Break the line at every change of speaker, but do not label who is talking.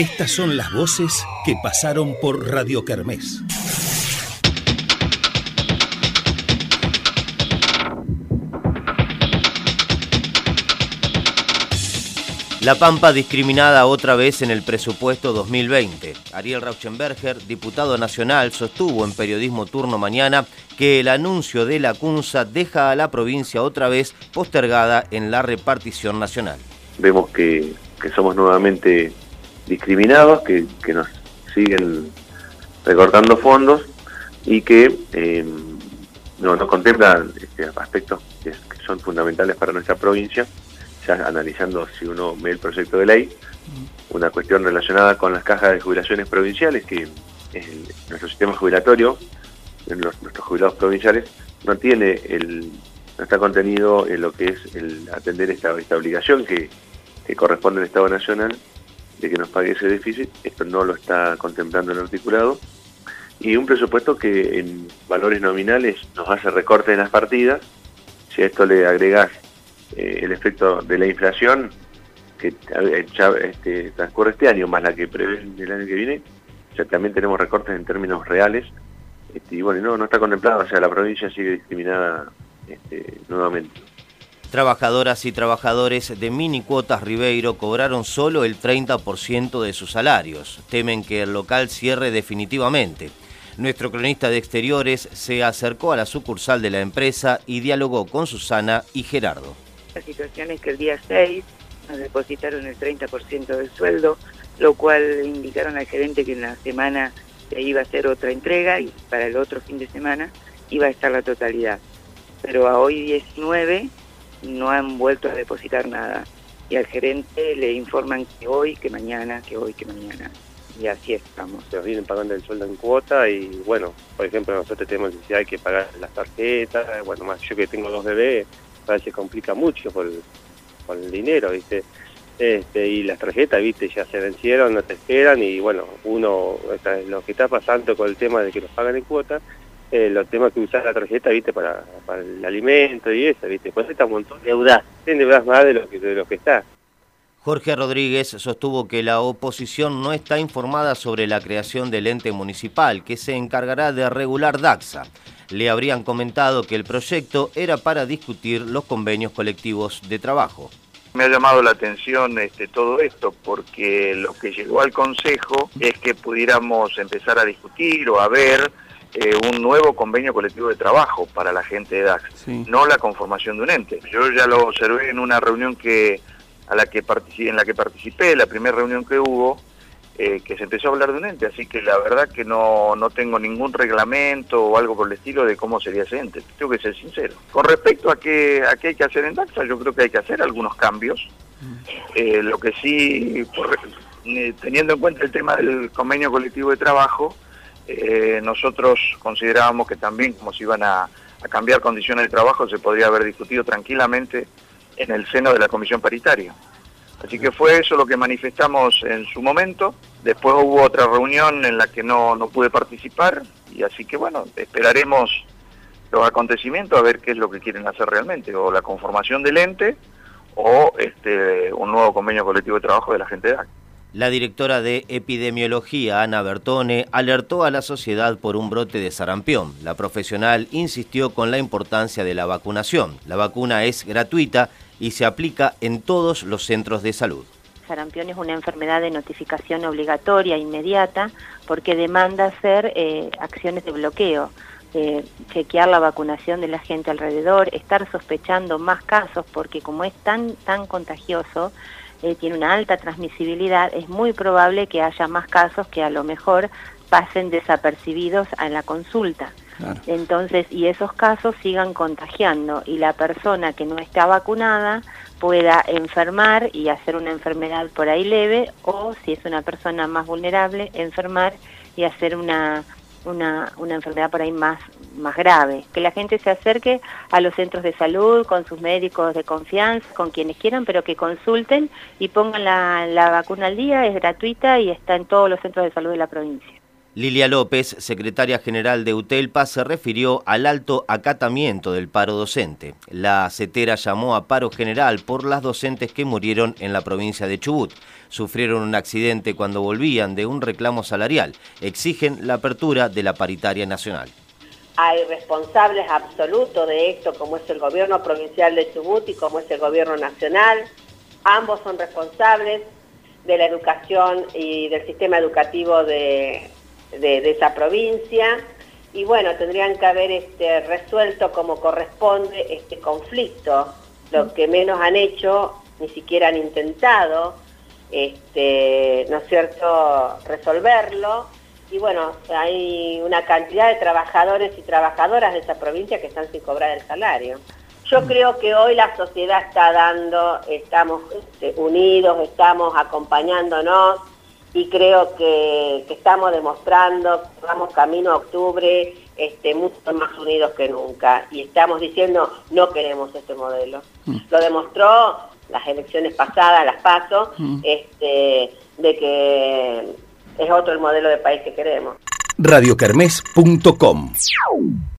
Estas son las voces que pasaron por Radio Kermés.
La Pampa discriminada otra vez en el presupuesto 2020. Ariel Rauschenberger, diputado nacional, sostuvo en Periodismo Turno Mañana que el anuncio de la CUNSA deja a la provincia otra vez postergada en la repartición nacional.
Vemos que, somos nuevamente discriminados, que, nos siguen recortando fondos y que eh, no, no contemplan este, aspectos que son fundamentales para nuestra provincia ya analizando si uno ve el proyecto de ley, una cuestión relacionada con las cajas de jubilaciones provinciales, que es nuestro sistema jubilatorio, nuestros jubilados provinciales, no tiene el, no está contenido en lo que es el atender esta, esta obligación que, corresponde al Estado Nacional de que nos pague ese déficit, esto no lo está contemplando el articulado, y un presupuesto que en valores nominales nos hace recorte en las partidas, si a esto le agregás eh, el efecto de la inflación que ya este, transcurre este año, más la que prevé el año que viene, ya también tenemos recortes en términos reales, este, y bueno, no, no está contemplado, o sea, la provincia sigue discriminada este, nuevamente.
Trabajadoras y trabajadores de mini cuotas Ribeiro cobraron solo el 30% de sus salarios. Temen que el local cierre definitivamente. Nuestro cronista de exteriores se acercó a la sucursal de la empresa y dialogó con Susana y Gerardo.
La situación es que el día 6 nos depositaron el 30% del sueldo, lo cual indicaron al gerente que en la semana se iba a hacer otra entrega y para el otro fin de semana iba a estar la totalidad. Pero a hoy 19 no han vuelto a depositar nada y al gerente le informan que hoy, que mañana, que hoy, que mañana. Y así estamos.
Nos vienen pagando el sueldo en cuota y bueno, por ejemplo nosotros tenemos necesidad de que pagar las tarjetas, bueno, más yo que tengo dos bebés, se complica mucho por, el dinero, ¿viste? Este, y las tarjetas, viste, ya se vencieron, no te esperan y bueno, uno, lo que está pasando con el tema de que nos pagan en cuota, eh, los temas que usar la tarjeta, viste, para, el alimento y eso, viste, pues está un montón de deudas, deudas más de lo que, de lo que está.
Jorge Rodríguez sostuvo que la oposición no está informada sobre la creación del ente municipal que se encargará de regular DAXA. Le habrían comentado que el proyecto era para discutir los convenios colectivos de trabajo.
Me ha llamado la atención este, todo esto porque lo que llegó al Consejo es que pudiéramos empezar a discutir o a ver eh, un nuevo convenio colectivo de trabajo para la gente de DAX, no la conformación de un ente. Yo ya lo observé en una reunión que a la que en la que participé, la primera reunión que hubo, eh, que se empezó a hablar de un ente, así que la verdad que no, no tengo ningún reglamento o algo por el estilo de cómo sería ese ente, tengo que ser sincero. Con respecto a qué, a qué hay que hacer en DAXA, yo creo que hay que hacer algunos cambios. Eh, lo que sí, eh, teniendo en cuenta el tema del convenio colectivo de trabajo, nosotros considerábamos que también como se iban a, a cambiar condiciones de trabajo, se podría haber discutido tranquilamente en el seno de la comisión paritaria. Así que fue eso lo que manifestamos en su momento. Después hubo otra reunión en la que no, no pude participar y así que bueno, esperaremos los acontecimientos a ver qué es lo que quieren hacer realmente, o la conformación del ente o este, un nuevo convenio colectivo de trabajo de la gente de ACT.
La directora de epidemiología, Ana Bertone, alertó a la sociedad por un brote de sarampión. La profesional insistió con la importancia de la vacunación. La vacuna es gratuita y se aplica en todos los centros de salud.
Sarampión es una enfermedad de notificación obligatoria inmediata porque demanda hacer eh, acciones de bloqueo, eh, chequear la vacunación de la gente alrededor, estar sospechando más casos porque como es tan, tan contagioso, eh, tiene una alta transmisibilidad, es muy probable que haya más casos que a lo mejor pasen desapercibidos en la consulta. Entonces, y esos casos sigan contagiando y la persona que no está vacunada pueda enfermar y hacer una enfermedad por ahí leve o si es una persona más vulnerable, enfermar y hacer una, una, una enfermedad por ahí más, más grave. Que la gente se acerque a los centros de salud con sus médicos de confianza, con quienes quieran, pero que consulten y pongan la, la vacuna al día, es gratuita y está en todos los centros de salud de la provincia.
Lilia López, secretaria general de UTELPA, se refirió al alto acatamiento del paro docente. La CETERA llamó a paro general por las docentes que murieron en la provincia de Chubut. Sufrieron un accidente cuando volvían de un reclamo salarial. Exigen la apertura de la paritaria nacional.
Hay responsables absolutos de esto, como es el gobierno provincial de Chubut y como es el gobierno nacional. Ambos son responsables de la educación y del sistema educativo de, de, esa provincia y bueno, tendrían que haber este, resuelto como corresponde este conflicto. Lo que menos han hecho, ni siquiera han intentado, este, ¿no es cierto?, resolverlo. Y bueno, hay una cantidad de trabajadores y trabajadoras de esa provincia que están sin cobrar el salario. Yo creo que hoy la sociedad está dando, estamos este, unidos, estamos acompañándonos, y creo que, estamos demostrando, vamos camino a octubre, este, mucho más unidos que nunca y estamos diciendo no queremos este modelo. Mm. Lo demostró las elecciones pasadas, las paso, mm. este, de que es otro el modelo de país que queremos.
radiocarmes.com